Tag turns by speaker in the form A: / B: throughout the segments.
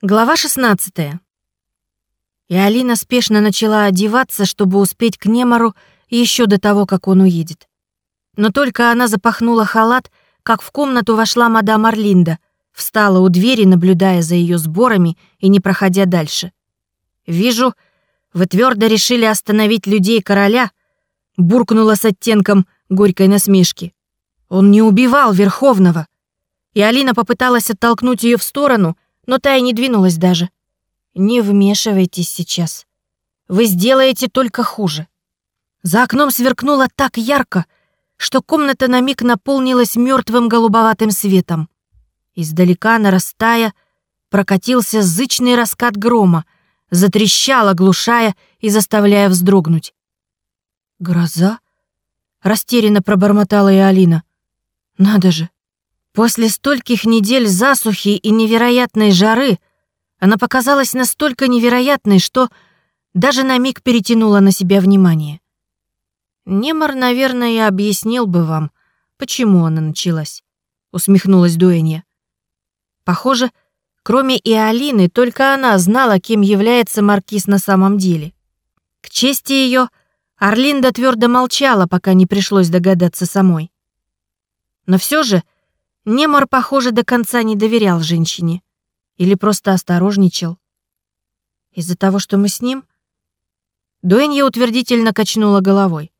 A: Глава 16. И Алина спешно начала одеваться, чтобы успеть к Немару еще до того, как он уедет. Но только она запахнула халат, как в комнату вошла мадам Орлинда, встала у двери, наблюдая за ее сборами и не проходя дальше. «Вижу, вы твердо решили остановить людей короля», буркнула с оттенком горькой насмешки. «Он не убивал Верховного». И Алина попыталась оттолкнуть ее в сторону — но та и не двинулась даже. «Не вмешивайтесь сейчас. Вы сделаете только хуже». За окном сверкнуло так ярко, что комната на миг наполнилась мертвым голубоватым светом. Издалека, нарастая, прокатился зычный раскат грома, затрещал, оглушая и заставляя вздрогнуть. «Гроза?» — растерянно пробормотала и Алина. «Надо же! После стольких недель засухи и невероятной жары она показалась настолько невероятной, что даже на миг перетянула на себя внимание. Немор, наверное, объяснил бы вам, почему она началась, усмехнулась Дуэнья. Похоже, кроме и Алины, только она знала, кем является маркиз на самом деле. К чести ее, Орлинда твердо молчала, пока не пришлось догадаться самой. Но все же Немор, похоже, до конца не доверял женщине. Или просто осторожничал. Из-за того, что мы с ним? Дуэнья утвердительно качнула головой.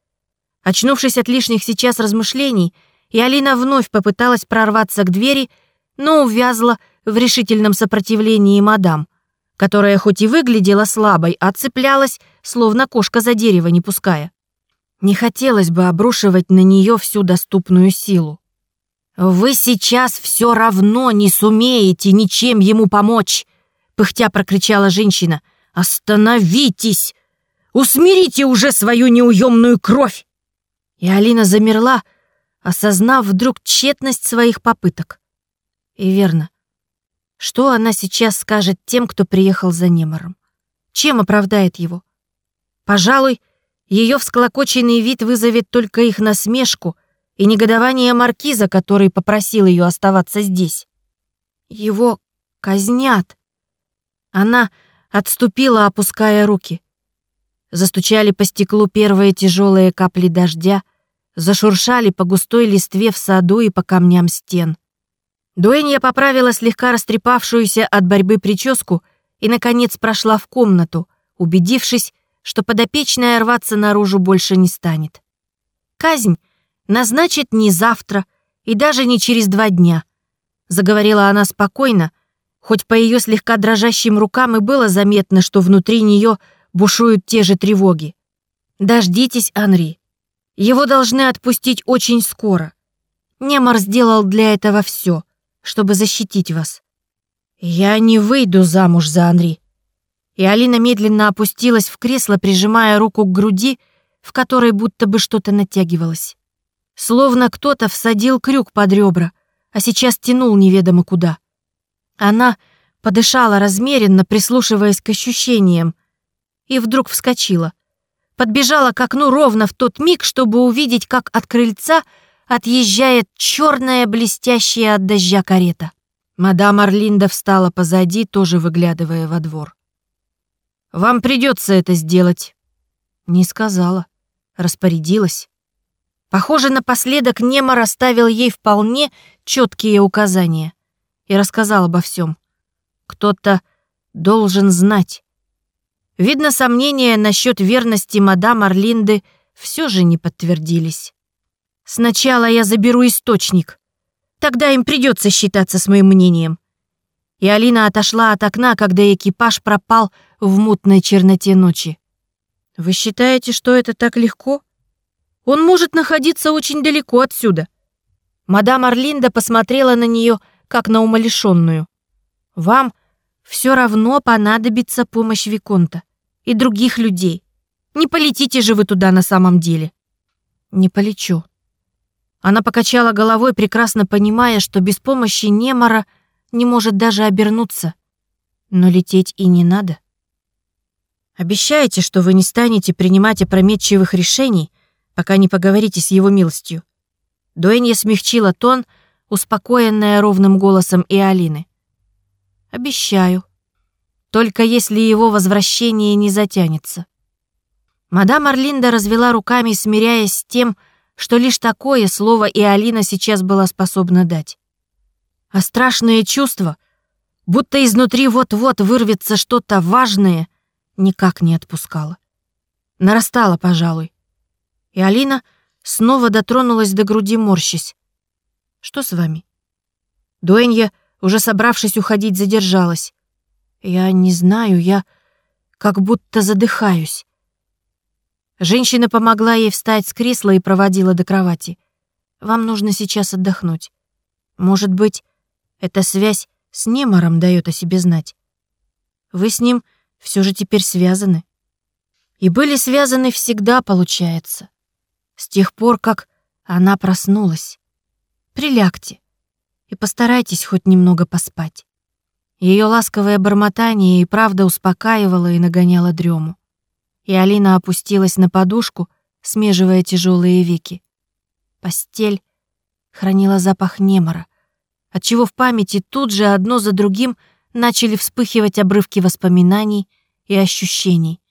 A: Очнувшись от лишних сейчас размышлений, и Алина вновь попыталась прорваться к двери, но увязла в решительном сопротивлении мадам, которая хоть и выглядела слабой, а словно кошка за дерево не пуская. Не хотелось бы обрушивать на нее всю доступную силу. «Вы сейчас все равно не сумеете ничем ему помочь!» Пыхтя прокричала женщина. «Остановитесь! Усмирите уже свою неуемную кровь!» И Алина замерла, осознав вдруг тщетность своих попыток. И верно. Что она сейчас скажет тем, кто приехал за Немором? Чем оправдает его? Пожалуй, ее всклокоченный вид вызовет только их насмешку — и негодование маркиза, который попросил ее оставаться здесь. Его казнят. Она отступила, опуская руки. Застучали по стеклу первые тяжелые капли дождя, зашуршали по густой листве в саду и по камням стен. Дуэнья поправила слегка растрепавшуюся от борьбы прическу и, наконец, прошла в комнату, убедившись, что подопечная рваться наружу больше не станет. Казнь назначит не завтра и даже не через два дня. Заговорила она спокойно, хоть по ее слегка дрожащим рукам и было заметно, что внутри нее бушуют те же тревоги. «Дождитесь, Анри. Его должны отпустить очень скоро. Немар сделал для этого все, чтобы защитить вас. Я не выйду замуж за Анри». И Алина медленно опустилась в кресло, прижимая руку к груди, в которой будто бы что-то натягивалось. Словно кто-то всадил крюк под ребра, а сейчас тянул неведомо куда. Она подышала размеренно, прислушиваясь к ощущениям, и вдруг вскочила. Подбежала к окну ровно в тот миг, чтобы увидеть, как от крыльца отъезжает черная блестящая от дождя карета. Мадам Орлинда встала позади, тоже выглядывая во двор. «Вам придется это сделать». Не сказала, распорядилась. Похоже, напоследок Немо расставил ей вполне четкие указания и рассказал обо всем. Кто-то должен знать. Видно, сомнения насчет верности мадам Орлинды все же не подтвердились. Сначала я заберу источник. Тогда им придется считаться с моим мнением. И Алина отошла от окна, когда экипаж пропал в мутной черноте ночи. «Вы считаете, что это так легко?» Он может находиться очень далеко отсюда. Мадам Орлинда посмотрела на нее, как на умалишенную. Вам все равно понадобится помощь Виконта и других людей. Не полетите же вы туда на самом деле. Не полечу. Она покачала головой, прекрасно понимая, что без помощи Немора не может даже обернуться. Но лететь и не надо. Обещаете, что вы не станете принимать опрометчивых решений, пока не поговорите с его милостью». Дуэнья смягчила тон, успокоенная ровным голосом и Алины. «Обещаю», только если его возвращение не затянется. Мадам Орлинда развела руками, смиряясь с тем, что лишь такое слово и Алина сейчас была способна дать. А страшное чувство, будто изнутри вот-вот вырвется что-то важное, никак не отпускало. Нарастало, пожалуй. И Алина снова дотронулась до груди, морщись. «Что с вами?» Дуэнья, уже собравшись уходить, задержалась. «Я не знаю, я как будто задыхаюсь». Женщина помогла ей встать с кресла и проводила до кровати. «Вам нужно сейчас отдохнуть. Может быть, эта связь с Немором дает о себе знать. Вы с ним все же теперь связаны. И были связаны всегда, получается. С тех пор, как она проснулась. Прилягте и постарайтесь хоть немного поспать». Ее ласковое бормотание и правда успокаивало и нагоняло дрему и Алина опустилась на подушку, смеживая тяжелые веки. Постель хранила запах немора, отчего в памяти тут же одно за другим начали вспыхивать обрывки воспоминаний и ощущений,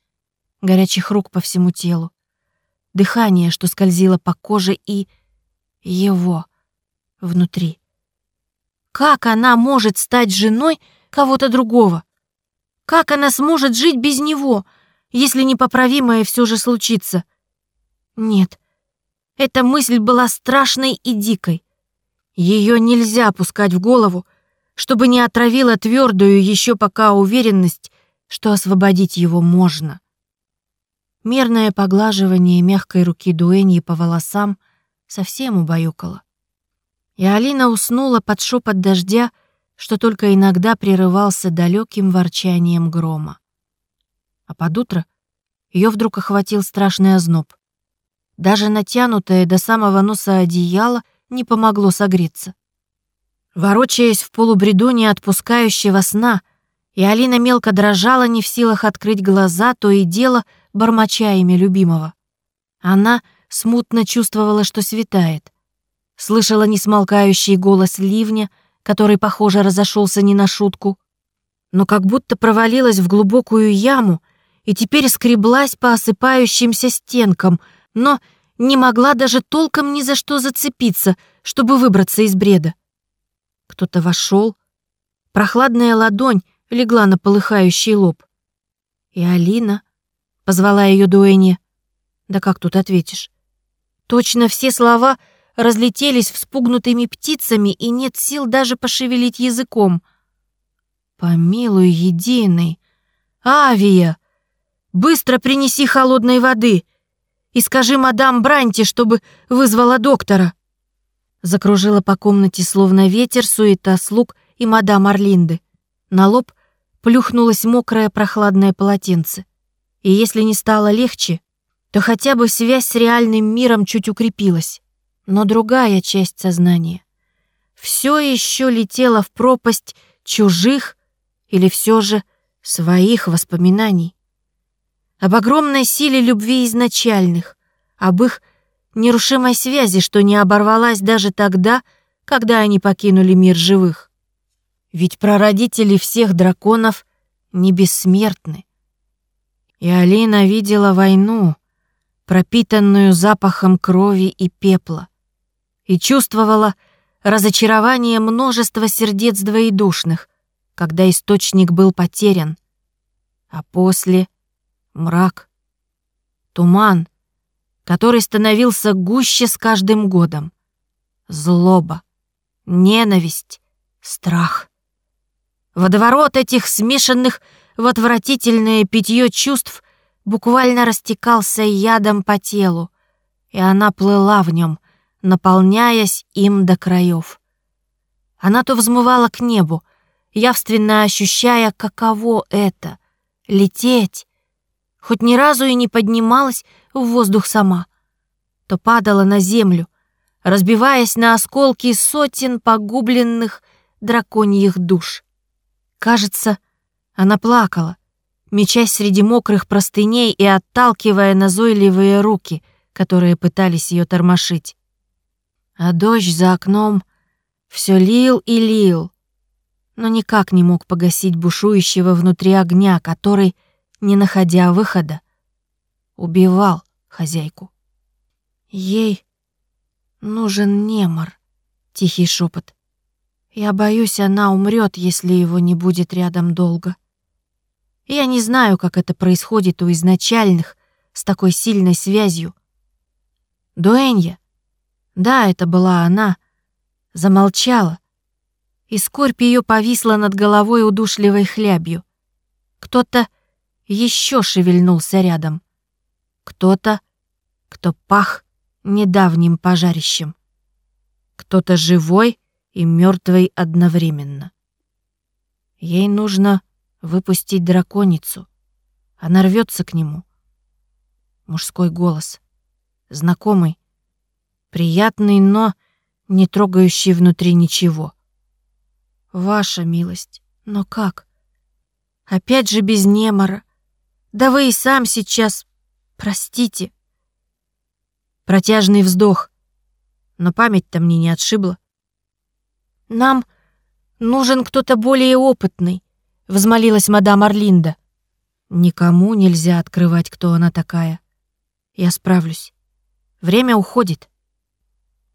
A: горячих рук по всему телу, дыхание, что скользило по коже и его внутри. Как она может стать женой кого-то другого? Как она сможет жить без него — если непоправимое все же случится. Нет, эта мысль была страшной и дикой. Ее нельзя пускать в голову, чтобы не отравила твердую еще пока уверенность, что освободить его можно. Мерное поглаживание мягкой руки Дуэньи по волосам совсем убаюкало. И Алина уснула под шепот дождя, что только иногда прерывался далеким ворчанием грома а под утро ее вдруг охватил страшный озноб. Даже натянутое до самого носа одеяло не помогло согреться. Ворочаясь в полубреду не отпускающего сна, и Алина мелко дрожала, не в силах открыть глаза, то и дело, бормоча имя любимого. Она смутно чувствовала, что светает. Слышала несмолкающий голос ливня, который, похоже, разошелся не на шутку, но как будто провалилась в глубокую яму — и теперь скреблась по осыпающимся стенкам, но не могла даже толком ни за что зацепиться, чтобы выбраться из бреда. Кто-то вошел, прохладная ладонь легла на полыхающий лоб. И Алина позвала ее Дуэне. Да как тут ответишь? Точно все слова разлетелись вспугнутыми птицами, и нет сил даже пошевелить языком. «Помилуй, единый! Авия!» Быстро принеси холодной воды и скажи мадам Бранти, чтобы вызвала доктора». Закружила по комнате словно ветер суета слуг и мадам Орлинды. На лоб плюхнулось мокрое прохладное полотенце. И если не стало легче, то хотя бы связь с реальным миром чуть укрепилась. Но другая часть сознания все еще летела в пропасть чужих или все же своих воспоминаний об огромной силе любви изначальных, об их нерушимой связи, что не оборвалась даже тогда, когда они покинули мир живых. Ведь прародители всех драконов не бессмертны. И Алина видела войну, пропитанную запахом крови и пепла, и чувствовала разочарование множества сердец двоедушных, когда источник был потерян, а после — мрак, туман, который становился гуще с каждым годом, злоба, ненависть, страх. Водоворот этих смешанных в отвратительное питье чувств буквально растекался ядом по телу, и она плыла в нем, наполняясь им до краев. Она то взмывала к небу, явственно ощущая, каково это — лететь, хоть ни разу и не поднималась в воздух сама, то падала на землю, разбиваясь на осколки сотен погубленных драконьих душ. Кажется, она плакала, мечась среди мокрых простыней и отталкивая назойливые руки, которые пытались ее тормошить. А дождь за окном все лил и лил. но никак не мог погасить бушующего внутри огня, который, не находя выхода, убивал хозяйку. Ей нужен немор, тихий шепот. Я боюсь, она умрет, если его не будет рядом долго. Я не знаю, как это происходит у изначальных с такой сильной связью. Дуэнья, да, это была она, замолчала, и скорбь ее повисла над головой удушливой хлябью. Кто-то еще шевельнулся рядом. Кто-то, кто пах недавним пожарищем. Кто-то живой и мертвый одновременно. Ей нужно выпустить драконицу. Она рвется к нему. Мужской голос. Знакомый. Приятный, но не трогающий внутри ничего. Ваша милость. Но как? Опять же без немора. Да вы и сам сейчас... Простите. Протяжный вздох. Но память-то мне не отшибла. Нам нужен кто-то более опытный, взмолилась мадам Орлинда. Никому нельзя открывать, кто она такая. Я справлюсь. Время уходит.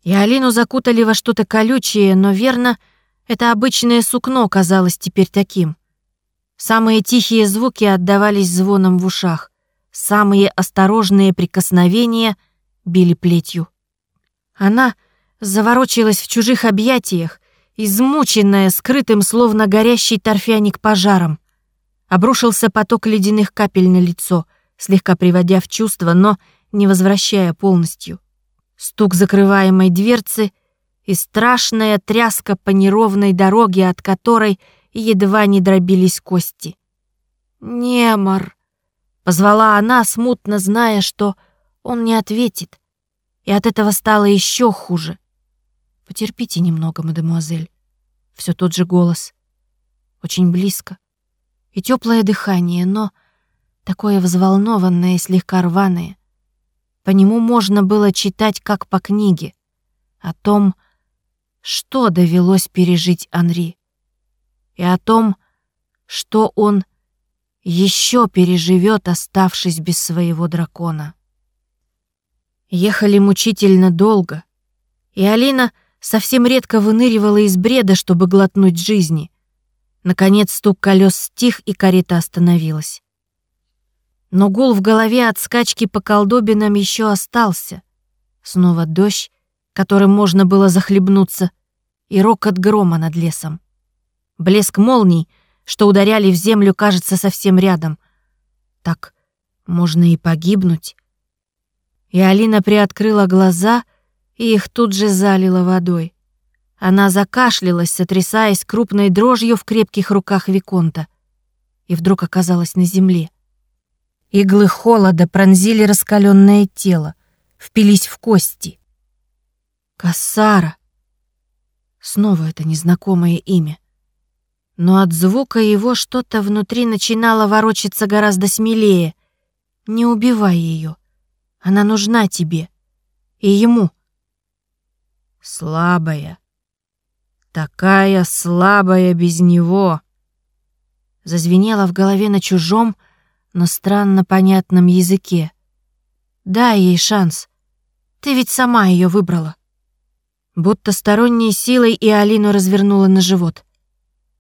A: И Алину закутали во что-то колючее, но верно, это обычное сукно казалось теперь таким. Самые тихие звуки отдавались звоном в ушах, самые осторожные прикосновения били плетью. Она заворочилась в чужих объятиях, измученная, скрытым, словно горящий торфяник пожаром. Обрушился поток ледяных капель на лицо, слегка приводя в чувство, но не возвращая полностью. Стук закрываемой дверцы и страшная тряска по неровной дороге, от которой едва не дробились кости. «Немор!» — позвала она, смутно зная, что он не ответит. И от этого стало еще хуже. Потерпите немного, мадемуазель. Все тот же голос. Очень близко. И теплое дыхание, но такое взволнованное слегка рваное. По нему можно было читать, как по книге, о том, что довелось пережить Анри, и о том, что он еще переживет, оставшись без своего дракона. Ехали мучительно долго, и Алина совсем редко выныривала из бреда, чтобы глотнуть жизни. Наконец стук колес стих, и карета остановилась. Но гул в голове от скачки по колдобинам еще остался. Снова дождь, которым можно было захлебнуться, и рокот грома над лесом. Блеск молний, что ударяли в землю, кажется совсем рядом. Так можно и погибнуть. И Алина приоткрыла глаза — и их тут же залило водой. Она закашлялась, сотрясаясь крупной дрожью в крепких руках Виконта, и вдруг оказалась на земле. Иглы холода пронзили раскаленное тело, впились в кости. Кассара. Снова это незнакомое имя. Но от звука его что-то внутри начинало ворочаться гораздо смелее. Не убивай ее. Она нужна тебе. И ему — Слабая. Такая слабая без него. Зазвенело в голове на чужом, но странно понятном языке. Дай ей шанс. Ты ведь сама ее выбрала. Будто сторонней силой и Алину развернула на живот.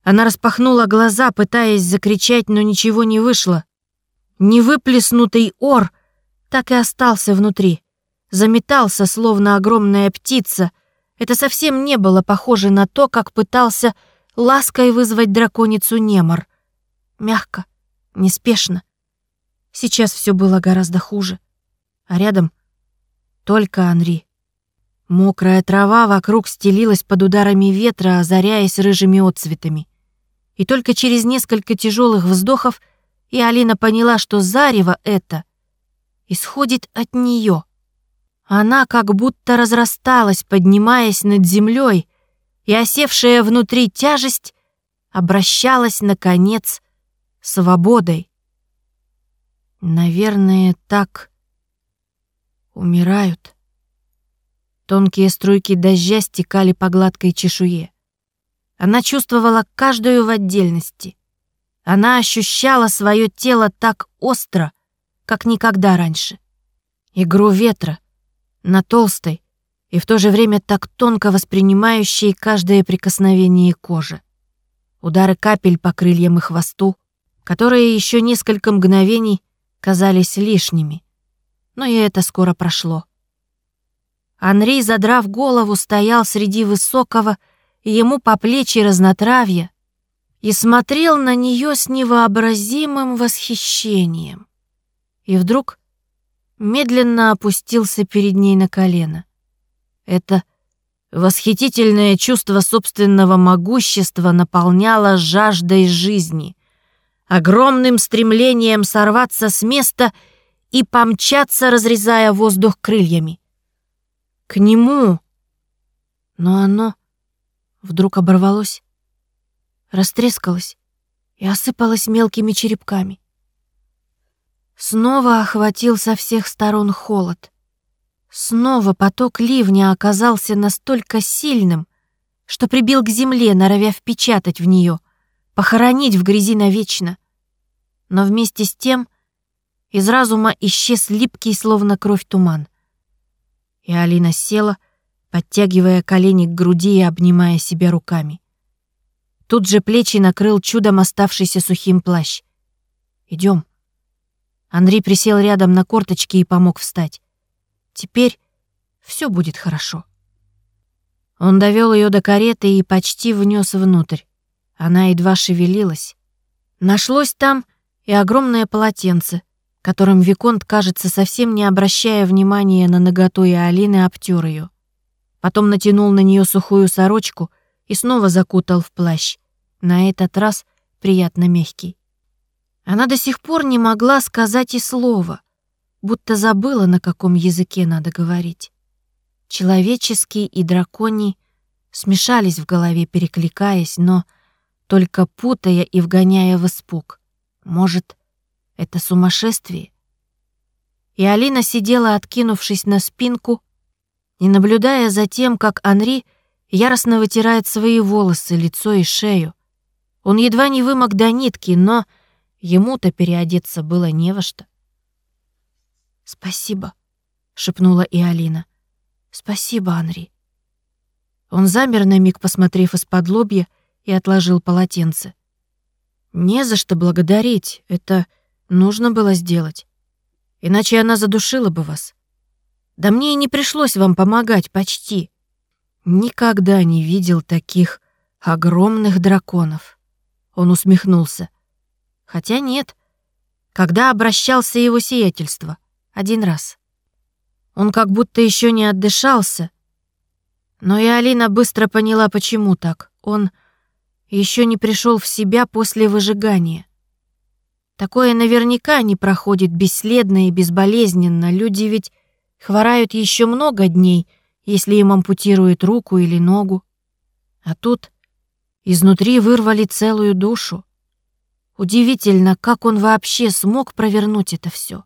A: Она распахнула глаза, пытаясь закричать, но ничего не вышло. Невыплеснутый ор так и остался внутри. Заметался, словно огромная птица — это совсем не было похоже на то, как пытался лаской вызвать драконицу Немор. Мягко, неспешно. Сейчас все было гораздо хуже. А рядом только Анри. Мокрая трава вокруг стелилась под ударами ветра, озаряясь рыжими отцветами. И только через несколько тяжелых вздохов и Алина поняла, что зарево это исходит от нее. Она как будто разрасталась, поднимаясь над землей, и осевшая внутри тяжесть обращалась, наконец, свободой. Наверное, так умирают. Тонкие струйки дождя стекали по гладкой чешуе. Она чувствовала каждую в отдельности. Она ощущала свое тело так остро, как никогда раньше. Игру ветра на толстой и в то же время так тонко воспринимающей каждое прикосновение кожи. Удары капель по крыльям и хвосту, которые еще несколько мгновений казались лишними. Но и это скоро прошло. Анри, задрав голову, стоял среди высокого, ему по плечи разнотравья, и смотрел на нее с невообразимым восхищением. И вдруг медленно опустился перед ней на колено. Это восхитительное чувство собственного могущества наполняло жаждой жизни, огромным стремлением сорваться с места и помчаться, разрезая воздух крыльями. К нему. Но оно вдруг оборвалось, растрескалось и осыпалось мелкими черепками. Снова охватил со всех сторон холод. Снова поток ливня оказался настолько сильным, что прибил к земле, норовя впечатать в нее, похоронить в грязи навечно. Но вместе с тем из разума исчез липкий, словно кровь, туман. И Алина села, подтягивая колени к груди и обнимая себя руками. Тут же плечи накрыл чудом оставшийся сухим плащ. Идем. Андрей присел рядом на корточки и помог встать. Теперь все будет хорошо. Он довел ее до кареты и почти внес внутрь. Она едва шевелилась. Нашлось там и огромное полотенце, которым Виконт, кажется, совсем не обращая внимания на наготу и Алины, обтер ее. Потом натянул на нее сухую сорочку и снова закутал в плащ, на этот раз приятно мягкий. Она до сих пор не могла сказать и слова — будто забыла, на каком языке надо говорить. Человеческий и драконий смешались в голове, перекликаясь, но только путая и вгоняя в испуг. Может, это сумасшествие? И Алина сидела, откинувшись на спинку, и наблюдая за тем, как Анри яростно вытирает свои волосы, лицо и шею. Он едва не вымок до нитки, но ему-то переодеться было не во что. «Спасибо», — шепнула и Алина. «Спасибо, Анри». Он замер на миг, посмотрев из-под лобья, и отложил полотенце. «Не за что благодарить, это нужно было сделать. Иначе она задушила бы вас. Да мне и не пришлось вам помогать почти. Никогда не видел таких огромных драконов». Он усмехнулся. «Хотя нет, когда обращался его сиятельство. Один раз. Он как будто еще не отдышался. Но и Алина быстро поняла, почему так. Он еще не пришел в себя после выжигания. Такое наверняка не проходит бесследно и безболезненно. Люди ведь хворают еще много дней, если им ампутируют руку или ногу. А тут изнутри вырвали целую душу. Удивительно, как он вообще смог провернуть это все.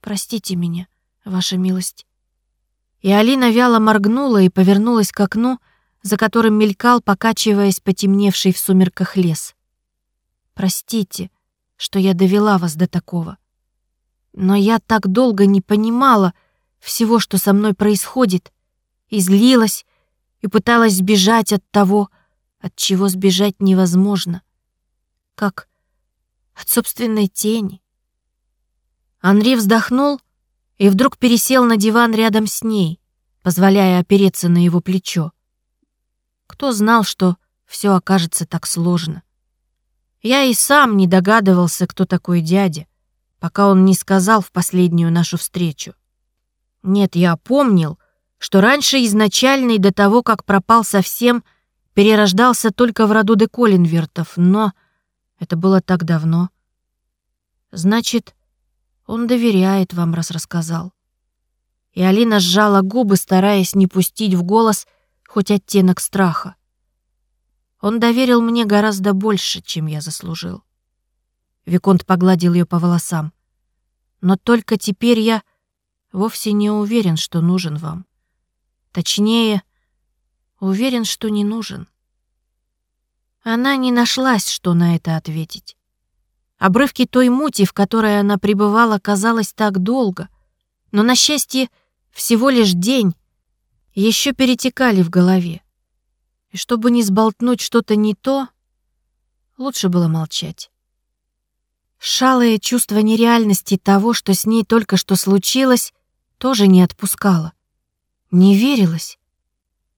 A: Простите меня, ваша милость». И Алина вяло моргнула и повернулась к окну, за которым мелькал, покачиваясь потемневший в сумерках лес. «Простите, что я довела вас до такого. Но я так долго не понимала всего, что со мной происходит, и злилась, и пыталась сбежать от того, от чего сбежать невозможно, как от собственной тени. Анри вздохнул и вдруг пересел на диван рядом с ней, позволяя опереться на его плечо. Кто знал, что все окажется так сложно? Я и сам не догадывался, кто такой дядя, пока он не сказал в последнюю нашу встречу. Нет, я помнил, что раньше изначальный до того, как пропал совсем, перерождался только в роду де Колинвертов, но это было так давно. Значит, он доверяет вам, раз рассказал. И Алина сжала губы, стараясь не пустить в голос хоть оттенок страха. Он доверил мне гораздо больше, чем я заслужил. Виконт погладил ее по волосам. Но только теперь я вовсе не уверен, что нужен вам. Точнее, уверен, что не нужен. Она не нашлась, что на это ответить. Обрывки той мути, в которой она пребывала, казалось так долго, но, на счастье, всего лишь день, еще перетекали в голове. И чтобы не сболтнуть что-то не то, лучше было молчать. Шалое чувство нереальности того, что с ней только что случилось, тоже не отпускало. Не верилось.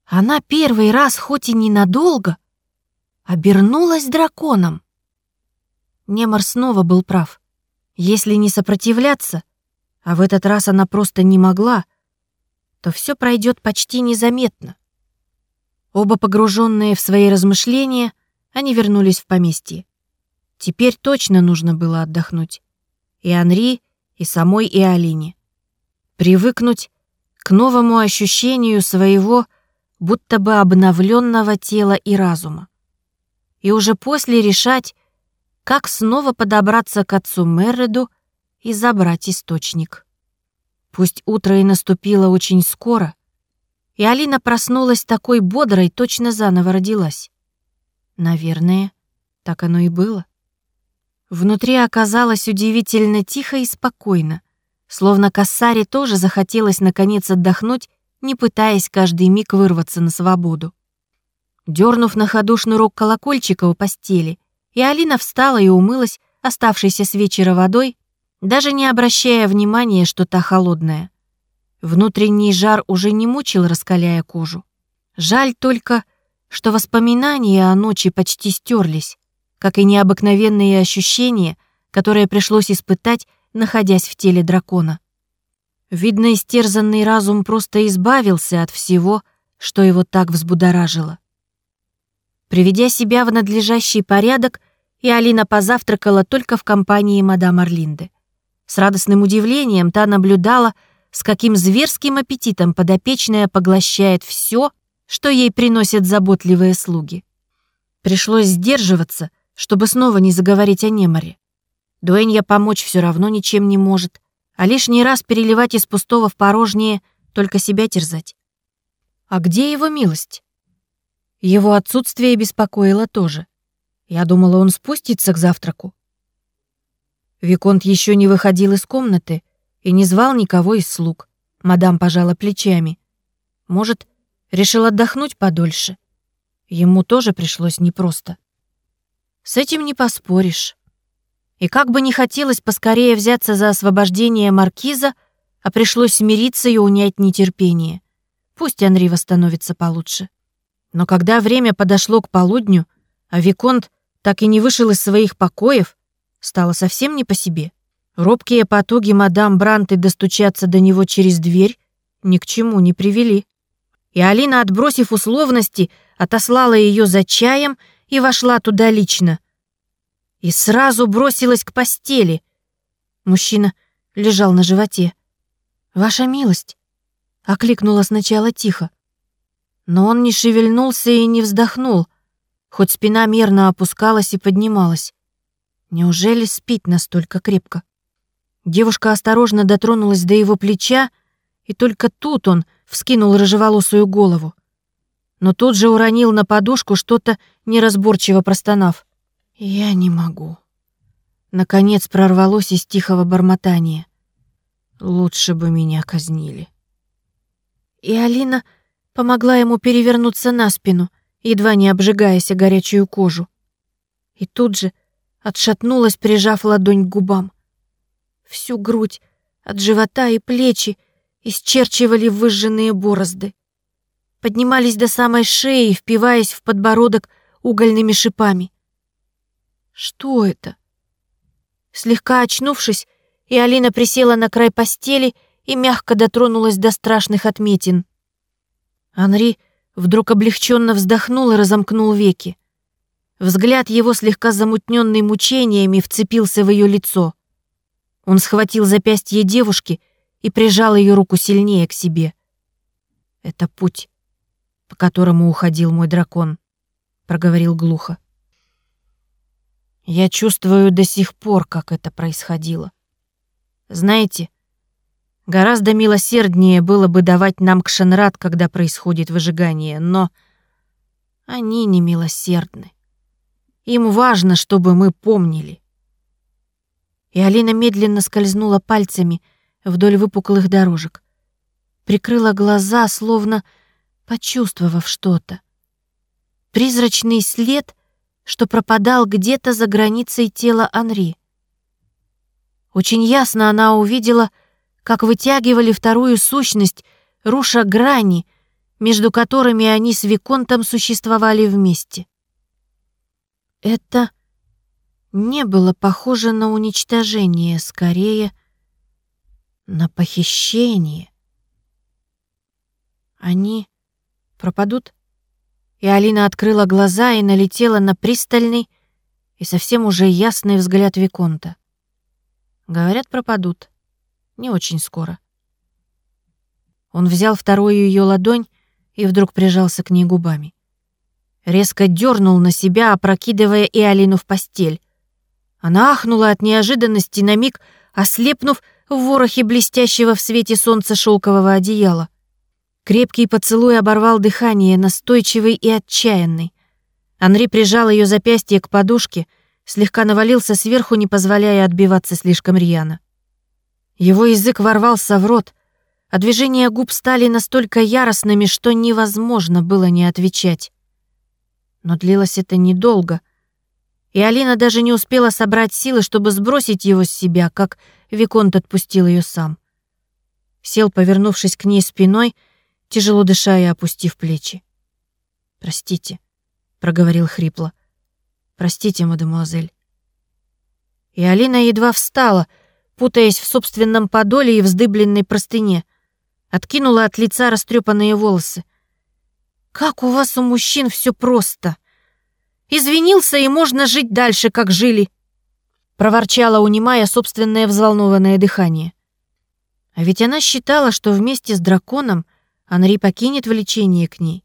A: Она первый раз, хоть и ненадолго, обернулась драконом. Немор снова был прав. Если не сопротивляться, а в этот раз она просто не могла, то все пройдет почти незаметно. Оба погруженные в свои размышления, они вернулись в поместье. Теперь точно нужно было отдохнуть. И Анри, и самой и Алине. Привыкнуть к новому ощущению своего будто бы обновленного тела и разума и уже после решать, как снова подобраться к отцу Мерреду и забрать источник. Пусть утро и наступило очень скоро, и Алина проснулась такой бодрой, точно заново родилась. Наверное, так оно и было. Внутри оказалось удивительно тихо и спокойно, словно Кассаре тоже захотелось наконец отдохнуть, не пытаясь каждый миг вырваться на свободу. Дернув на ходу шнурок колокольчика у постели, и Алина встала и умылась оставшейся с вечера водой, даже не обращая внимания, что та холодная. Внутренний жар уже не мучил, раскаляя кожу. Жаль только, что воспоминания о ночи почти стерлись, как и необыкновенные ощущения, которые пришлось испытать, находясь в теле дракона. Видно, истерзанный разум просто избавился от всего, что его так взбудоражило. Приведя себя в надлежащий порядок, и Алина позавтракала только в компании мадам Орлинды. С радостным удивлением та наблюдала, с каким зверским аппетитом подопечная поглощает все, что ей приносят заботливые слуги. Пришлось сдерживаться, чтобы снова не заговорить о Неморе. Дуэнья помочь все равно ничем не может, а лишний раз переливать из пустого в порожнее, только себя терзать. А где его милость? Его отсутствие беспокоило тоже. Я думала, он спустится к завтраку. Виконт еще не выходил из комнаты и не звал никого из слуг. Мадам пожала плечами. Может, решил отдохнуть подольше. Ему тоже пришлось непросто. С этим не поспоришь. И как бы не хотелось поскорее взяться за освобождение маркиза, а пришлось смириться и унять нетерпение. Пусть Анри восстановится получше. Но когда время подошло к полудню, а Виконт так и не вышел из своих покоев, стало совсем не по себе. Робкие потуги мадам Бранты достучаться до него через дверь ни к чему не привели. И Алина, отбросив условности, отослала ее за чаем и вошла туда лично. И сразу бросилась к постели. Мужчина лежал на животе. «Ваша милость!» — окликнула сначала тихо. Но он не шевельнулся и не вздохнул, хоть спина мерно опускалась и поднималась. Неужели спит настолько крепко? Девушка осторожно дотронулась до его плеча, и только тут он вскинул рыжеволосую голову. Но тут же уронил на подушку что-то неразборчиво простонав. «Я не могу». Наконец прорвалось из тихого бормотания. «Лучше бы меня казнили». И Алина помогла ему перевернуться на спину, едва не обжигаясь горячую кожу. И тут же отшатнулась, прижав ладонь к губам. Всю грудь, от живота и плечи исчерчивали выжженные борозды. Поднимались до самой шеи, впиваясь в подбородок угольными шипами. Что это? Слегка очнувшись, и Алина присела на край постели и мягко дотронулась до страшных отметин. Анри вдруг облегченно вздохнул и разомкнул веки. Взгляд его, слегка замутненный мучениями, вцепился в ее лицо. Он схватил запястье девушки и прижал ее руку сильнее к себе. «Это путь, по которому уходил мой дракон», — проговорил глухо. «Я чувствую до сих пор, как это происходило. Знаете, Гораздо милосерднее было бы давать нам кшенрат, когда происходит выжигание, но они не милосердны. Им важно, чтобы мы помнили. И Алина медленно скользнула пальцами вдоль выпуклых дорожек. Прикрыла глаза, словно почувствовав что-то. Призрачный след, что пропадал где-то за границей тела Анри. Очень ясно она увидела, как вытягивали вторую сущность, руша грани, между которыми они с Виконтом существовали вместе. Это не было похоже на уничтожение, скорее на похищение. Они пропадут? И Алина открыла глаза и налетела на пристальный и совсем уже ясный взгляд Виконта. Говорят, пропадут. Не очень скоро. Он взял вторую ее ладонь и вдруг прижался к ней губами. Резко дернул на себя, опрокидывая и Алину в постель. Она ахнула от неожиданности на миг, ослепнув в ворохе блестящего в свете солнца шелкового одеяла. Крепкий поцелуй оборвал дыхание, настойчивый и отчаянный. Анри прижал ее запястье к подушке, слегка навалился сверху, не позволяя отбиваться слишком рьяно. Его язык ворвался в рот, а движения губ стали настолько яростными, что невозможно было не отвечать. Но длилось это недолго, и Алина даже не успела собрать силы, чтобы сбросить его с себя, как Виконт отпустил ее сам. Сел, повернувшись к ней спиной, тяжело дыша и опустив плечи. «Простите», — проговорил хрипло. «Простите, мадемуазель». И Алина едва встала, путаясь в собственном подоле и вздыбленной простыне. Откинула от лица растрепанные волосы. «Как у вас у мужчин все просто! Извинился, и можно жить дальше, как жили!» Проворчала, унимая собственное взволнованное дыхание. А ведь она считала, что вместе с драконом — Анри покинет влечение к ней?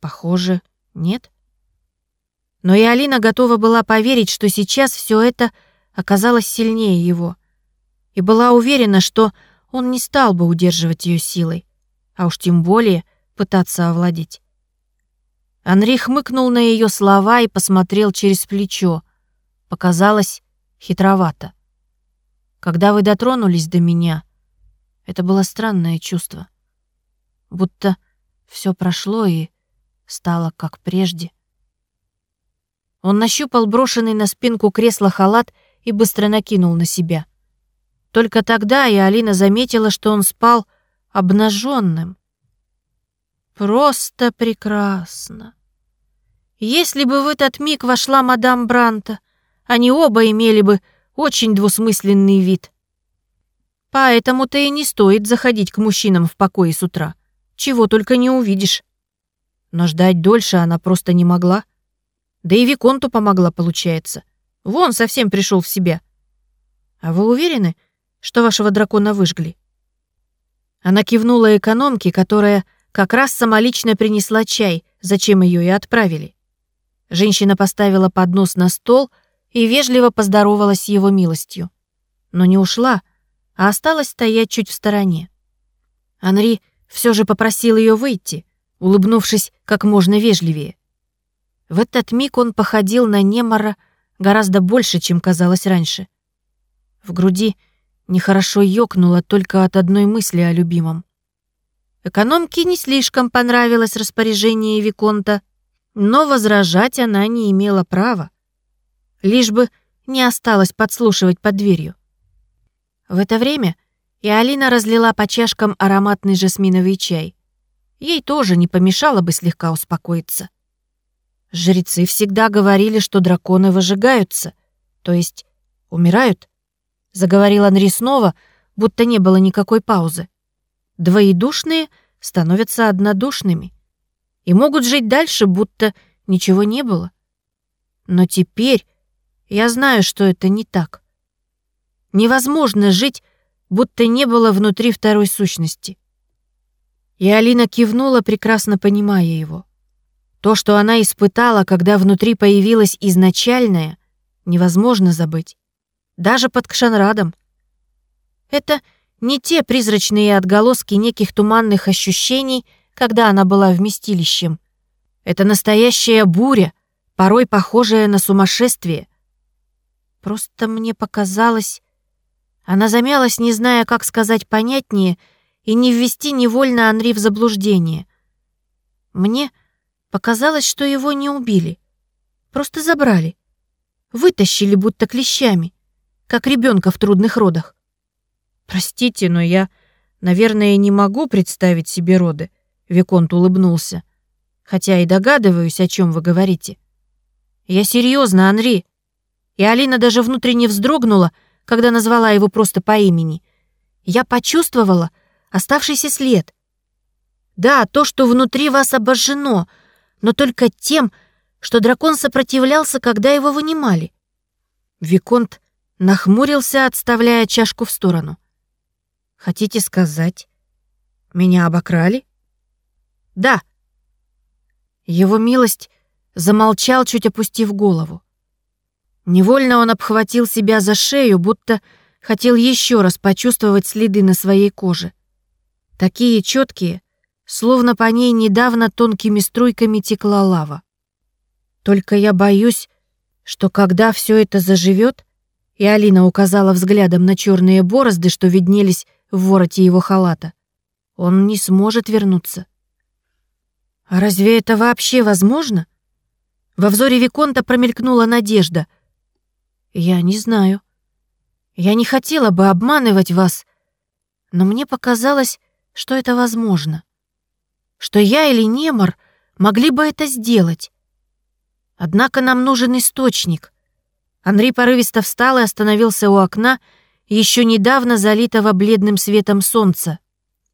A: Похоже, нет. Но и Алина готова была поверить, что сейчас все это оказалось сильнее его. И была уверена, что он не стал бы удерживать ее силой, а уж тем более пытаться овладеть. Анри хмыкнул на ее слова и посмотрел через плечо. Показалось хитровато. Когда вы дотронулись до меня, это было странное чувство будто все прошло и стало как прежде. Он нащупал брошенный на спинку кресла халат и быстро накинул на себя. Только тогда и Алина заметила, что он спал обнаженным. Просто прекрасно. Если бы в этот миг вошла мадам Бранта, они оба имели бы очень двусмысленный вид. Поэтому-то и не стоит заходить к мужчинам в покое с утра чего только не увидишь. Но ждать дольше она просто не могла. Да и Виконту помогла, получается. Вон совсем пришел в себя. А вы уверены, что вашего дракона выжгли? Она кивнула экономке, которая как раз самолично принесла чай, зачем ее и отправили. Женщина поставила поднос на стол и вежливо поздоровалась с его милостью. Но не ушла, а осталась стоять чуть в стороне. Анри все же попросил ее выйти, улыбнувшись как можно вежливее. В этот миг он походил на Немора гораздо больше, чем казалось раньше. В груди нехорошо ёкнуло только от одной мысли о любимом. Экономке не слишком понравилось распоряжение Виконта, но возражать она не имела права. Лишь бы не осталось подслушивать под дверью. В это время и Алина разлила по чашкам ароматный жасминовый чай. Ей тоже не помешало бы слегка успокоиться. Жрецы всегда говорили, что драконы выжигаются, то есть умирают. Заговорил Анри снова, будто не было никакой паузы. Двоедушные становятся однодушными и могут жить дальше, будто ничего не было. Но теперь я знаю, что это не так. Невозможно жить будто не было внутри второй сущности. И Алина кивнула, прекрасно понимая его. То, что она испытала, когда внутри появилась изначальная, невозможно забыть. Даже под Кшанрадом. Это не те призрачные отголоски неких туманных ощущений, когда она была вместилищем. Это настоящая буря, порой похожее на сумасшествие. Просто мне показалось... Она замялась, не зная, как сказать понятнее, и не ввести невольно Анри в заблуждение. Мне показалось, что его не убили. Просто забрали. Вытащили будто клещами, как ребенка в трудных родах. «Простите, но я, наверное, не могу представить себе роды», — Виконт улыбнулся. «Хотя и догадываюсь, о чем вы говорите». «Я серьезно, Анри». И Алина даже внутренне вздрогнула, когда назвала его просто по имени. Я почувствовала оставшийся след. Да, то, что внутри вас обожжено, но только тем, что дракон сопротивлялся, когда его вынимали. Виконт нахмурился, отставляя чашку в сторону. Хотите сказать, меня обокрали? Да. Его милость замолчал, чуть опустив голову. Невольно он обхватил себя за шею, будто хотел еще раз почувствовать следы на своей коже. Такие четкие, словно по ней недавно тонкими струйками текла лава. Только я боюсь, что когда все это заживет, и Алина указала взглядом на черные борозды, что виднелись в вороте его халата. Он не сможет вернуться. А разве это вообще возможно? Во взоре Виконта промелькнула надежда. Я не знаю. Я не хотела бы обманывать вас, но мне показалось, что это возможно. Что я или Немор могли бы это сделать. Однако нам нужен источник. Анри порывисто встал и остановился у окна, еще недавно залитого бледным светом солнца,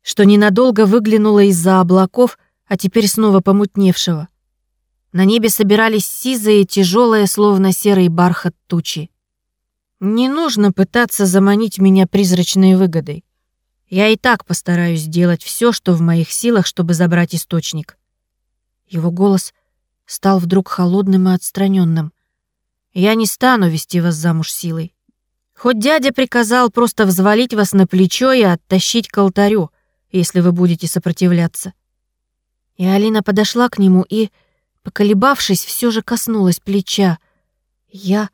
A: что ненадолго выглянуло из-за облаков, а теперь снова помутневшего. На небе собирались сизые, тяжелые, словно серый бархат тучи. Не нужно пытаться заманить меня призрачной выгодой. Я и так постараюсь сделать все, что в моих силах, чтобы забрать источник. Его голос стал вдруг холодным и отстраненным. Я не стану вести вас замуж силой. Хоть дядя приказал просто взвалить вас на плечо и оттащить к алтарю, если вы будете сопротивляться. И Алина подошла к нему и, поколебавшись, все же коснулась плеча. Я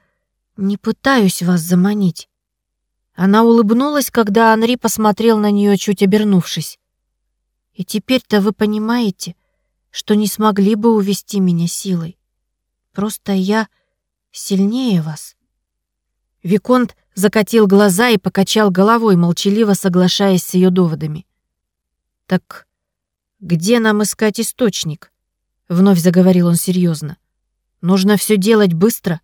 A: не пытаюсь вас заманить. Она улыбнулась, когда Анри посмотрел на нее, чуть обернувшись. И теперь-то вы понимаете, что не смогли бы увести меня силой. Просто я сильнее вас. Виконт закатил глаза и покачал головой, молчаливо соглашаясь с ее доводами. «Так где нам искать источник?» — вновь заговорил он серьезно. «Нужно все делать быстро.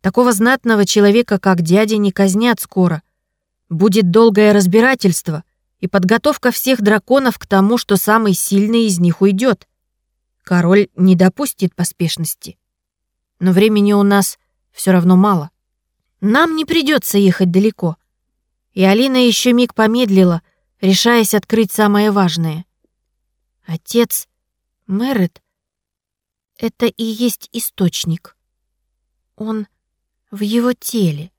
A: Такого знатного человека, как дядя, не казнят скоро. Будет долгое разбирательство и подготовка всех драконов к тому, что самый сильный из них уйдет. Король не допустит поспешности. Но времени у нас все равно мало. Нам не придется ехать далеко. И Алина еще миг помедлила, решаясь открыть самое важное. Отец Мэрит — это и есть источник. Он в его теле.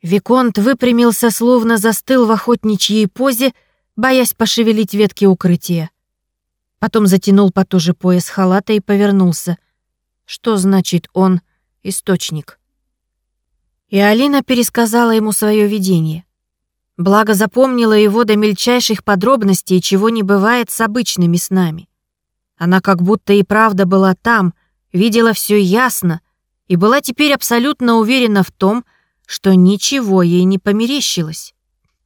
A: Виконт выпрямился, словно застыл в охотничьей позе, боясь пошевелить ветки укрытия. Потом затянул потуже пояс халата и повернулся. Что значит он источник? И Алина пересказала ему свое видение. Благо запомнила его до мельчайших подробностей, чего не бывает с обычными снами. Она как будто и правда была там, видела все ясно и была теперь абсолютно уверена в том, что ничего ей не померещилось.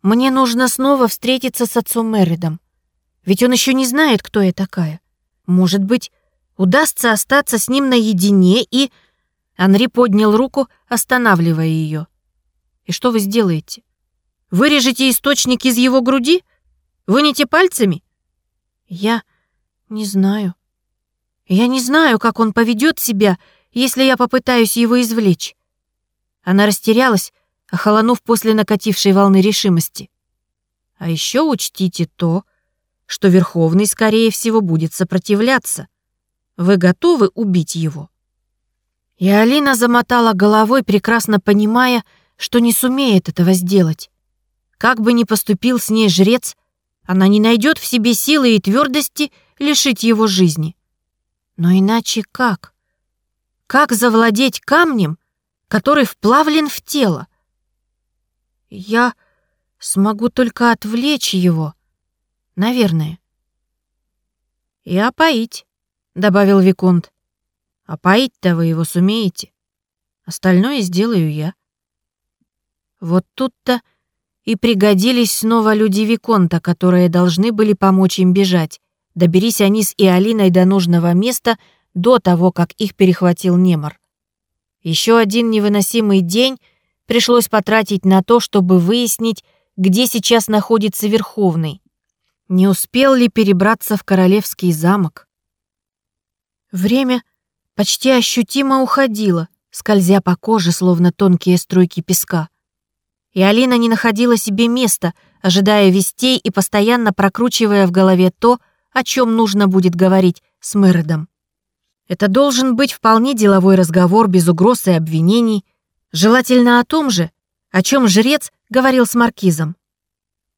A: «Мне нужно снова встретиться с отцом Меридом. Ведь он еще не знает, кто я такая. Может быть, удастся остаться с ним наедине и...» Анри поднял руку, останавливая ее. «И что вы сделаете? Вырежете источник из его груди? Вынете пальцами?» «Я не знаю. Я не знаю, как он поведет себя, если я попытаюсь его извлечь». Она растерялась, охолонув после накатившей волны решимости. «А еще учтите то, что Верховный, скорее всего, будет сопротивляться. Вы готовы убить его?» И Алина замотала головой, прекрасно понимая, что не сумеет этого сделать. Как бы ни поступил с ней жрец, она не найдет в себе силы и твердости лишить его жизни. Но иначе как? как завладеть камнем, который вплавлен в тело. Я смогу только отвлечь его, наверное. «И опоить», — добавил Виконт. «Опоить-то вы его сумеете. Остальное сделаю я». Вот тут-то и пригодились снова люди Виконта, которые должны были помочь им бежать. Доберись они с Иолиной до нужного места до того, как их перехватил Немор. Еще один невыносимый день пришлось потратить на то, чтобы выяснить, где сейчас находится Верховный. Не успел ли перебраться в Королевский замок? Время почти ощутимо уходило, скользя по коже, словно тонкие струйки песка. И Алина не находила себе места, ожидая вестей и постоянно прокручивая в голове то, о чем нужно будет говорить с Мэродом. Это должен быть вполне деловой разговор без угроз и обвинений, желательно о том же, о чем жрец говорил с маркизом.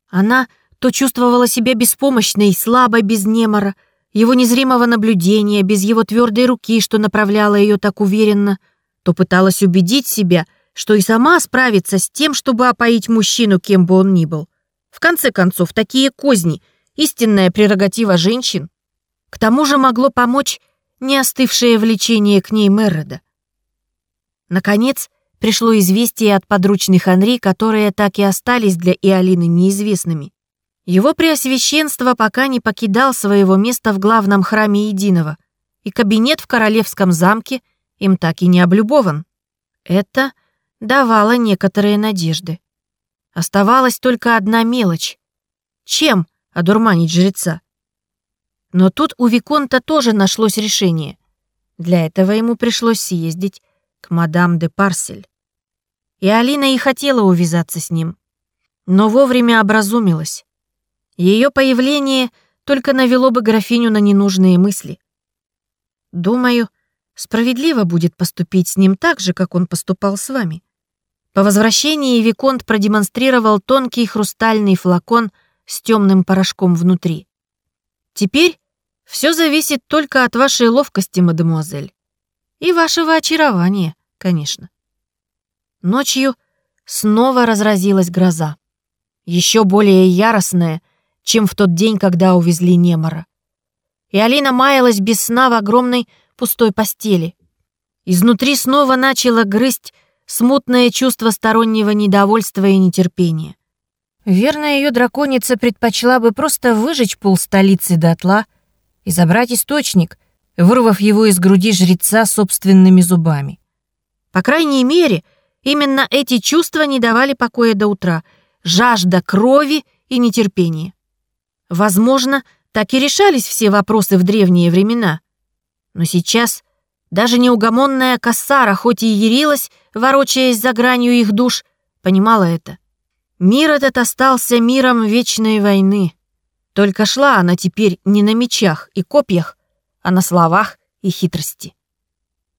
A: Она то чувствовала себя беспомощной слабой без Немора, его незримого наблюдения, без его твердой руки, что направляла ее так уверенно, то пыталась убедить себя, что и сама справится с тем, чтобы опоить мужчину, кем бы он ни был. В конце концов, такие козни — истинная прерогатива женщин. К тому же могло помочь не остывшее влечение к ней Мерреда. Наконец, пришло известие от подручных Анри, которые так и остались для Иолины неизвестными. Его преосвященство пока не покидал своего места в главном храме Единого, и кабинет в королевском замке им так и не облюбован. Это давало некоторые надежды. Оставалась только одна мелочь. Чем одурманить жреца? Но тут у Виконта тоже нашлось решение. Для этого ему пришлось съездить к мадам де Парсель. И Алина и хотела увязаться с ним, но вовремя образумилась. Ее появление только навело бы графиню на ненужные мысли. Думаю, справедливо будет поступить с ним так же, как он поступал с вами. По возвращении Виконт продемонстрировал тонкий хрустальный флакон с темным порошком внутри. Теперь все зависит только от вашей ловкости, мадемуазель. И вашего очарования, конечно. Ночью снова разразилась гроза. Еще более яростная, чем в тот день, когда увезли Немора. И Алина маялась без сна в огромной пустой постели. Изнутри снова начало грызть смутное чувство стороннего недовольства и нетерпения. Верно, ее драконица предпочла бы просто выжечь пол столицы дотла и забрать источник, вырвав его из груди жреца собственными зубами. По крайней мере, именно эти чувства не давали покоя до утра — жажда крови и нетерпение. Возможно, так и решались все вопросы в древние времена. Но сейчас даже неугомонная Кассара, хоть и ярилась, ворочаясь за гранью их душ, понимала это. Мир этот остался миром вечной войны. Только шла она теперь не на мечах и копьях, а на словах и хитрости.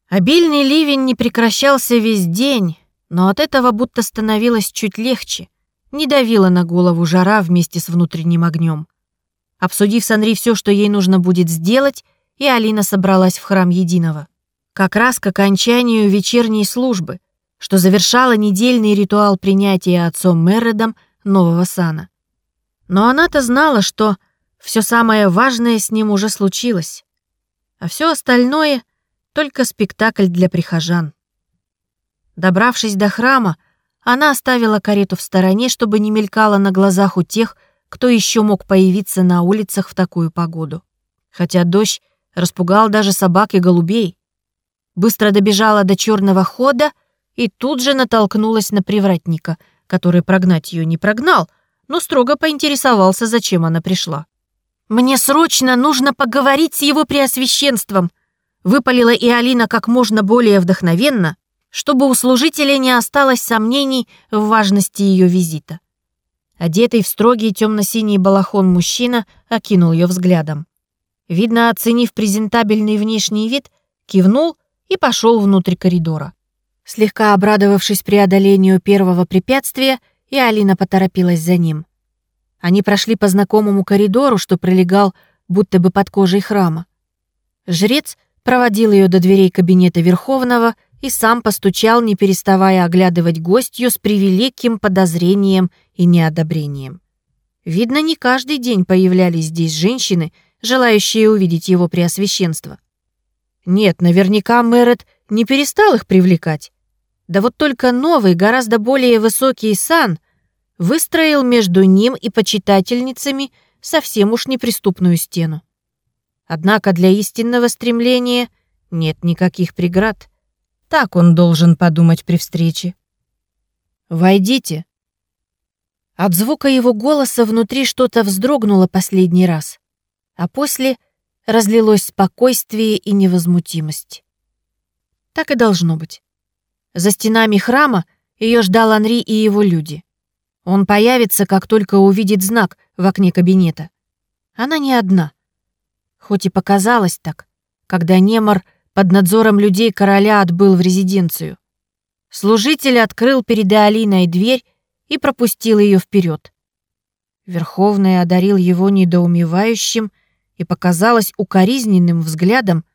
A: Обильный ливень не прекращался весь день, но от этого будто становилось чуть легче, не давила на голову жара вместе с внутренним огнем. Обсудив с Анри все, что ей нужно будет сделать, и Алина собралась в храм Единого. Как раз к окончанию вечерней службы, что завершала недельный ритуал принятия отцом Мерредом нового сана. Но она-то знала, что все самое важное с ним уже случилось, а все остальное — только спектакль для прихожан. Добравшись до храма, она оставила карету в стороне, чтобы не мелькала на глазах у тех, кто еще мог появиться на улицах в такую погоду. Хотя дождь распугал даже собак и голубей. Быстро добежала до черного хода и тут же натолкнулась на привратника, который прогнать ее не прогнал, но строго поинтересовался, зачем она пришла. «Мне срочно нужно поговорить с его преосвященством», выпалила и Алина как можно более вдохновенно, чтобы у служителя не осталось сомнений в важности ее визита. Одетый в строгий темно-синий балахон мужчина окинул ее взглядом. Видно, оценив презентабельный внешний вид, кивнул и пошел внутрь коридора. Слегка обрадовавшись преодолению первого препятствия, и Алина поторопилась за ним. Они прошли по знакомому коридору, что пролегал будто бы под кожей храма. Жрец проводил ее до дверей кабинета Верховного и сам постучал, не переставая оглядывать гостью с превеликим подозрением и неодобрением. Видно, не каждый день появлялись здесь женщины, желающие увидеть его преосвященство. Нет, наверняка Мэрет не перестал их привлекать. Да вот только новый, гораздо более высокий сан выстроил между ним и почитательницами совсем уж неприступную стену. Однако для истинного стремления нет никаких преград. Так он должен подумать при встрече. «Войдите». От звука его голоса внутри что-то вздрогнуло последний раз, а после разлилось спокойствие и невозмутимость. Так и должно быть. За стенами храма ее ждал Анри и его люди. Он появится, как только увидит знак в окне кабинета. Она не одна. Хоть и показалось так, когда Немор под надзором людей короля отбыл в резиденцию. Служитель открыл перед Алиной дверь и пропустил ее вперед. Верховный одарил его недоумевающим и показалось укоризненным взглядом,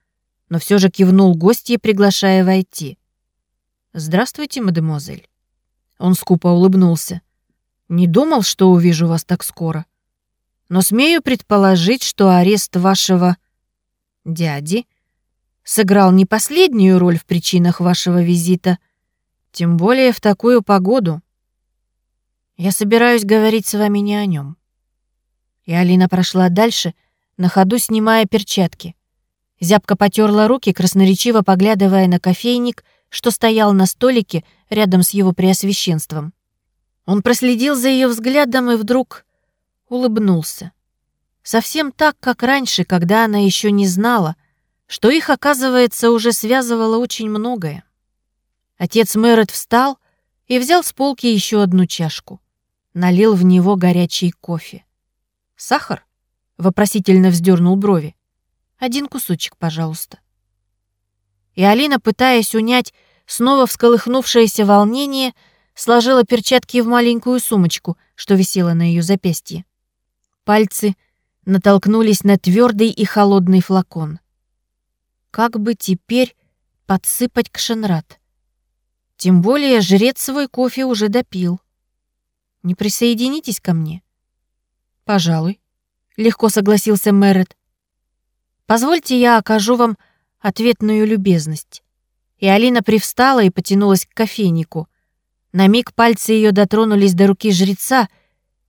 A: но все же кивнул гостье, приглашая войти. «Здравствуйте, мадемуазель». Он скупо улыбнулся. «Не думал, что увижу вас так скоро. Но смею предположить, что арест вашего дяди — сыграл не последнюю роль в причинах вашего визита, тем более в такую погоду. Я собираюсь говорить с вами не о нем. И Алина прошла дальше, на ходу снимая перчатки. Зябко потерла руки, красноречиво поглядывая на кофейник, что стоял на столике рядом с его преосвященством. Он проследил за ее взглядом и вдруг улыбнулся. Совсем так, как раньше, когда она еще не знала — что их, оказывается, уже связывало очень многое. Отец Мэрот встал и взял с полки еще одну чашку. Налил в него горячий кофе. «Сахар?» — вопросительно вздернул брови. «Один кусочек, пожалуйста». И Алина, пытаясь унять снова всколыхнувшееся волнение, сложила перчатки в маленькую сумочку, что висела на ее запястье. Пальцы натолкнулись на твердый и холодный флакон как бы теперь подсыпать кшенрат. Тем более жрец свой кофе уже допил. Не присоединитесь ко мне? Пожалуй, легко согласился Мэрет. Позвольте я окажу вам ответную любезность. И Алина привстала и потянулась к кофейнику. На миг пальцы ее дотронулись до руки жреца,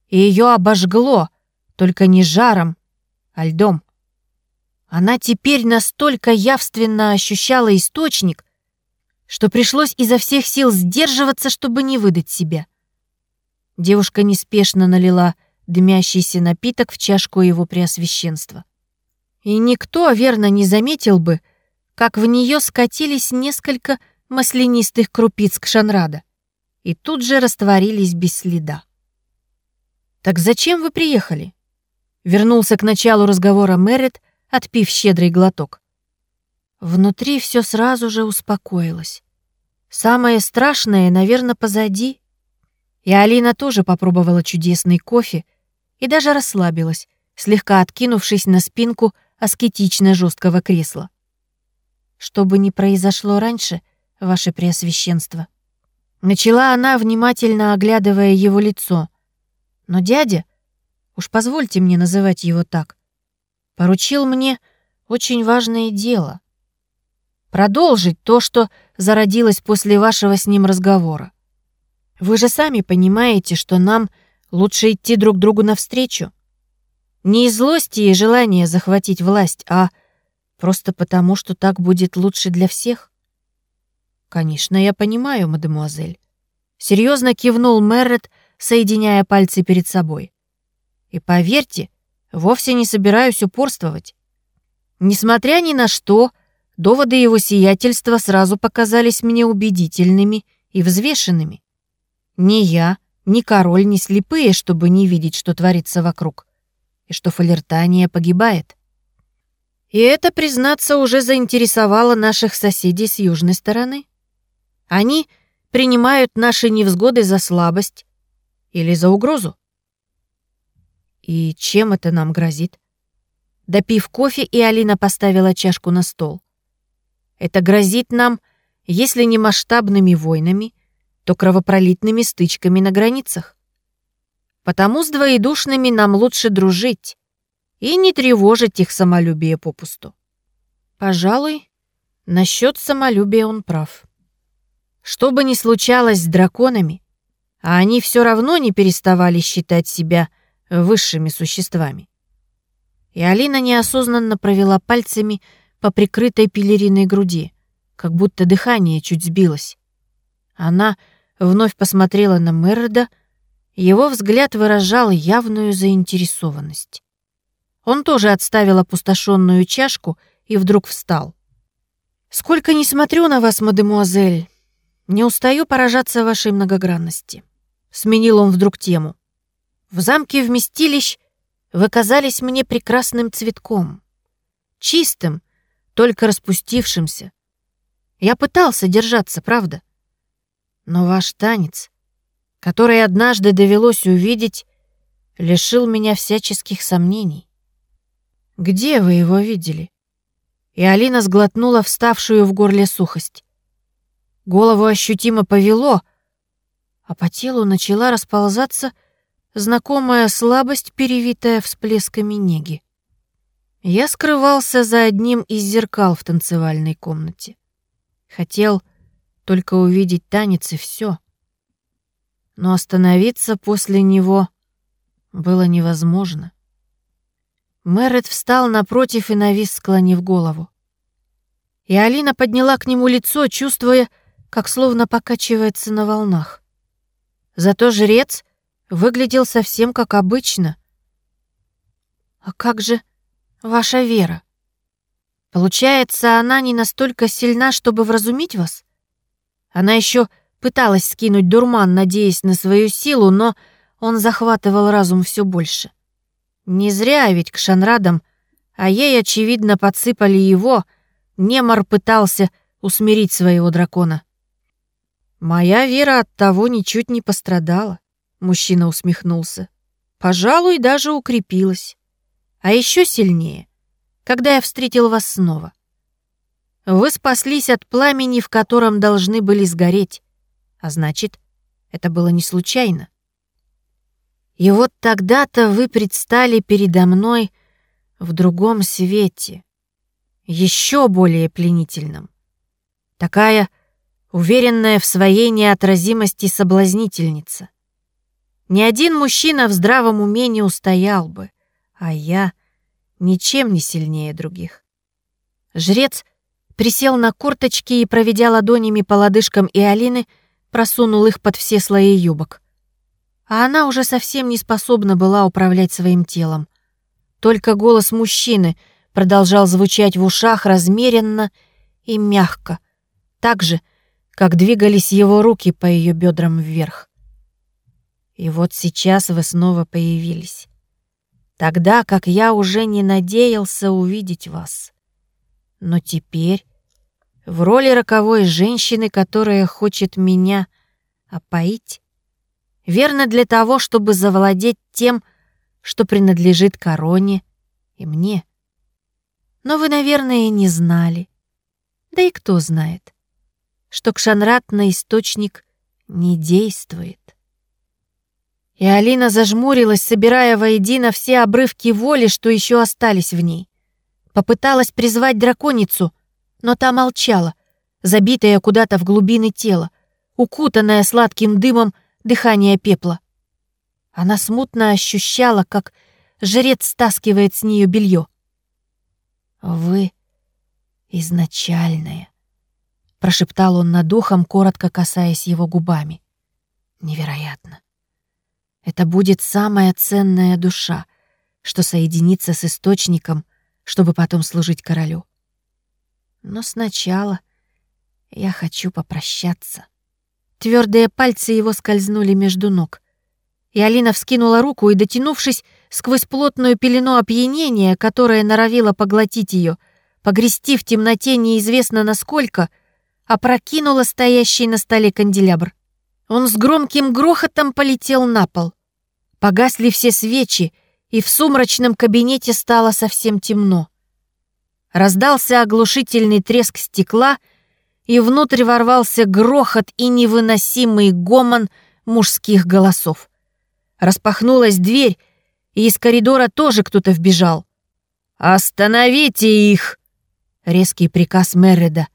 A: и ее обожгло, только не жаром, а льдом. Она теперь настолько явственно ощущала источник, что пришлось изо всех сил сдерживаться, чтобы не выдать себя. Девушка неспешно налила дымящийся напиток в чашку его преосвященства. И никто, верно, не заметил бы, как в нее скатились несколько маслянистых крупиц кшанрада и тут же растворились без следа. «Так зачем вы приехали?» Вернулся к началу разговора Мэрит, отпив щедрый глоток. Внутри все сразу же успокоилось. Самое страшное, наверное, позади. И Алина тоже попробовала чудесный кофе и даже расслабилась, слегка откинувшись на спинку аскетично жесткого кресла. Что бы ни произошло раньше, ваше преосвященство. Начала она, внимательно оглядывая его лицо. Но дядя, уж позвольте мне называть его так, поручил мне очень важное дело. Продолжить то, что зародилось после вашего с ним разговора. Вы же сами понимаете, что нам лучше идти друг другу навстречу. Не из злости и желания захватить власть, а просто потому, что так будет лучше для всех. Конечно, я понимаю, мадемуазель. Серьезно кивнул Меррет, соединяя пальцы перед собой. И поверьте, Вовсе не собираюсь упорствовать. Несмотря ни на что, доводы его сиятельства сразу показались мне убедительными и взвешенными. Ни я, ни король не слепые, чтобы не видеть, что творится вокруг, и что фалертания погибает. И это, признаться, уже заинтересовало наших соседей с южной стороны. Они принимают наши невзгоды за слабость или за угрозу. И чем это нам грозит? Допив кофе, и Алина поставила чашку на стол. Это грозит нам, если не масштабными войнами, то кровопролитными стычками на границах. Потому с двоедушными нам лучше дружить и не тревожить их самолюбие попусту. Пожалуй, насчет самолюбия он прав. Что бы ни случалось с драконами, а они все равно не переставали считать себя высшими существами. И Алина неосознанно провела пальцами по прикрытой пелериной груди, как будто дыхание чуть сбилось. Она вновь посмотрела на Мерда, его взгляд выражал явную заинтересованность. Он тоже отставил опустошенную чашку и вдруг встал. «Сколько не смотрю на вас, мадемуазель, не устаю поражаться вашей многогранности». Сменил он вдруг тему. «В замке вместилищ вы казались мне прекрасным цветком. Чистым, только распустившимся. Я пытался держаться, правда? Но ваш танец, который однажды довелось увидеть, лишил меня всяческих сомнений. Где вы его видели? И Алина сглотнула вставшую в горле сухость. Голову ощутимо повело, а по телу начала расползаться знакомая слабость, перевитая всплесками неги. Я скрывался за одним из зеркал в танцевальной комнате. Хотел только увидеть танец и все. Но остановиться после него было невозможно. Мэрит встал напротив и навис, склонив голову. И Алина подняла к нему лицо, чувствуя, как словно покачивается на волнах. Зато жрец выглядел совсем как обычно. «А как же ваша вера? Получается, она не настолько сильна, чтобы вразумить вас?» Она еще пыталась скинуть дурман, надеясь на свою силу, но он захватывал разум все больше. Не зря ведь к Шанрадам, а ей, очевидно, подсыпали его, Немар пытался усмирить своего дракона. «Моя вера от того ничуть не пострадала», — мужчина усмехнулся. «Пожалуй, даже укрепилась. А еще сильнее, когда я встретил вас снова. Вы спаслись от пламени, в котором должны были сгореть. А значит, это было не случайно. И вот тогда-то вы предстали передо мной в другом свете, еще более пленительном. Такая уверенная в своей неотразимости соблазнительница. Ни один мужчина в здравом уме не устоял бы, а я ничем не сильнее других. Жрец присел на корточки и, проведя ладонями по лодыжкам и Алины, просунул их под все слои юбок. А она уже совсем не способна была управлять своим телом. Только голос мужчины продолжал звучать в ушах размеренно и мягко, так же, как двигались его руки по ее бедрам вверх. И вот сейчас вы снова появились. Тогда, как я уже не надеялся увидеть вас. Но теперь в роли роковой женщины, которая хочет меня опоить? Верно для того, чтобы завладеть тем, что принадлежит короне и мне. Но вы, наверное, не знали. Да и кто знает, что Кшанрат на источник не действует. И Алина зажмурилась, собирая воедино все обрывки воли, что еще остались в ней. Попыталась призвать драконицу, но та молчала, забитая куда-то в глубины тела, укутанная сладким дымом дыхания пепла. Она смутно ощущала, как жрец стаскивает с нее белье. «Вы изначальная», — прошептал он над ухом, коротко касаясь его губами. «Невероятно. Это будет самая ценная душа, что соединится с источником, чтобы потом служить королю. Но сначала я хочу попрощаться. Твердые пальцы его скользнули между ног. И Алина вскинула руку и, дотянувшись сквозь плотную пелену опьянения, которая норовила поглотить ее, погрести в темноте неизвестно насколько, опрокинула стоящий на столе канделябр. Он с громким грохотом полетел на пол. Погасли все свечи, и в сумрачном кабинете стало совсем темно. Раздался оглушительный треск стекла, и внутрь ворвался грохот и невыносимый гомон мужских голосов. Распахнулась дверь, и из коридора тоже кто-то вбежал. «Остановите их!» — резкий приказ Мерреда.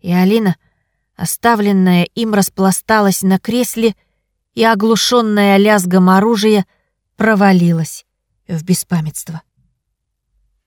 A: И Алина, оставленная им, распласталась на кресле и, оглушенная лязгом оружия, провалилась в беспамятство.